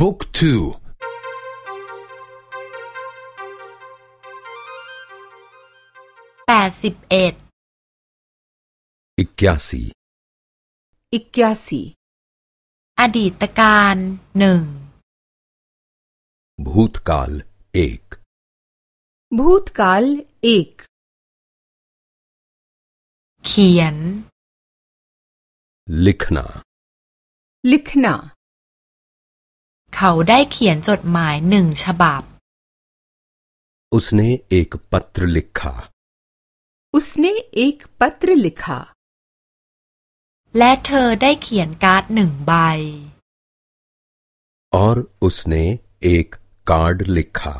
บุ๊กทู แปดสิบเอ็ด इक्यासी इक्यासी อดีตการหนึ่ง भूतकाल एक भूतकाल एक เขียน लिखना लिखना เขาได้เขียนจดหมายหนึ่งฉบับ उसने एक पत्र लिखा उसने एक पत्र लिखा และเธอได้เขียนการ์ดหนึ่งใบ और उसने एक कार्ड लिखा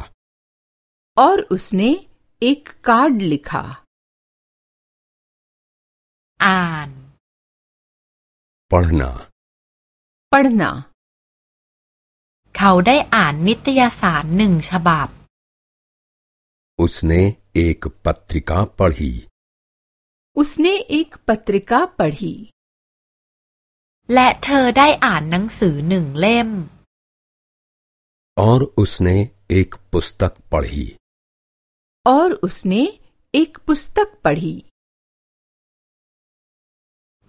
और उसने एक कार्ड लिखा อ่าน पढ़ना पढ़ना เขาได้อ่านนิตยสารหนึ่งฉบับ उसने एक पत्रिका पढ़ी उसने एक पत्रिका पढ़ी และเธอได้อ่านหนังสือหนึ่งเล่ม और उसने एक पुस्तक पढ़ी और उसने एक पुस्तक पढ़ी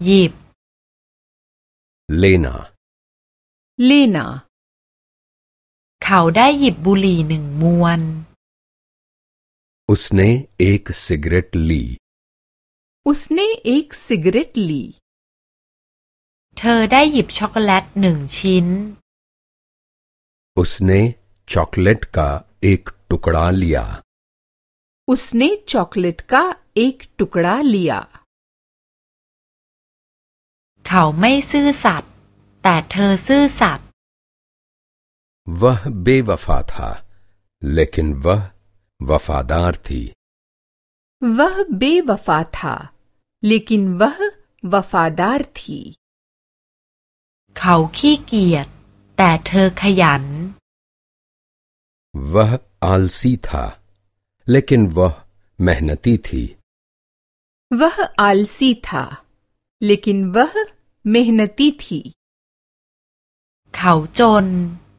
หยิบ लेना लेना เขาได้หยิบบุหรี่หนึ่งมวน उसने एक सिगरेट ली उसने एक सिगरेट ली เธอได้หยิบช็อกโกแลตหนึ่งชิ้น उसने चॉकलेट का एक टुकड़ा लिया उसने चॉकलेट का एक टुकड़ा लिया เขาไม่ซื่อสัตย์แต่เธอซื่อสัตย์ वह बेवफा था लेकिन वह वफादार थी वह बेवफा था लेकिन वह वफादार थी เขาขี้เกียจแต่เธอขยัน वह आलसी था लेकिन वह मेहनती थी वह आलसी था लेकिन वह मेहनती थी เขาจน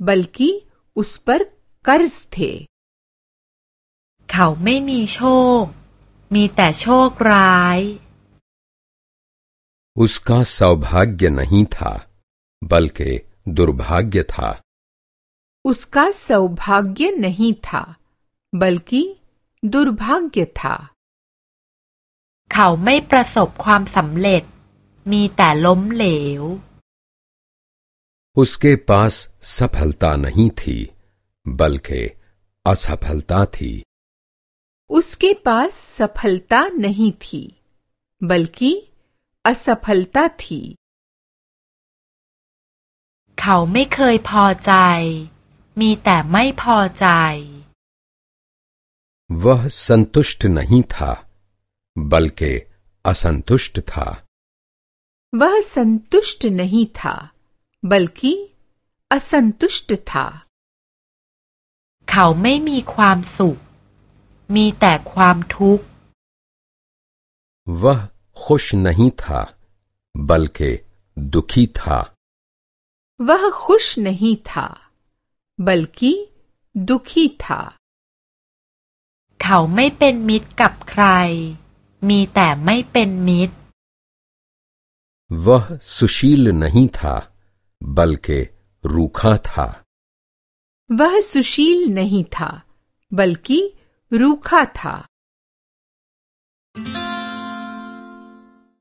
बल्कि उस पर कर्ज थे เขาไม่มีโชค มีแต่โชคร้าย उसका सौभाग्य नहीं था बल्कि दुर्भाग्य था उसका सौभाग्य नहीं था बल्कि दुर्भाग्य था เขาไม่ประสบความสำเร็จ มีแต่ล้มเหลว उसके पास सफलता नहीं थी बल्कि असफलता थी उसके पास सफलता नहीं थी बल्कि असफलता थी เขาไม่เคยพอใจ มีแต่ไม่พอใจ वह संतुष्ट नहीं था बल्कि असंतुष्ट था वह संतुष्ट नहीं था बल्कि असंतुष्ट था เขาไม่มีความสุข มีแต่ความทุกข์ वह खुश नहीं था बल्कि दुखी था वह खुश नहीं था बल्कि दुखी था เขาไม่เป็นมิตรกับใคร มีแต่ไม่เป็นมิตร वह सुशील नहीं था बल्कि रूखा था। वह सुशील नहीं था बल्कि रूखा था।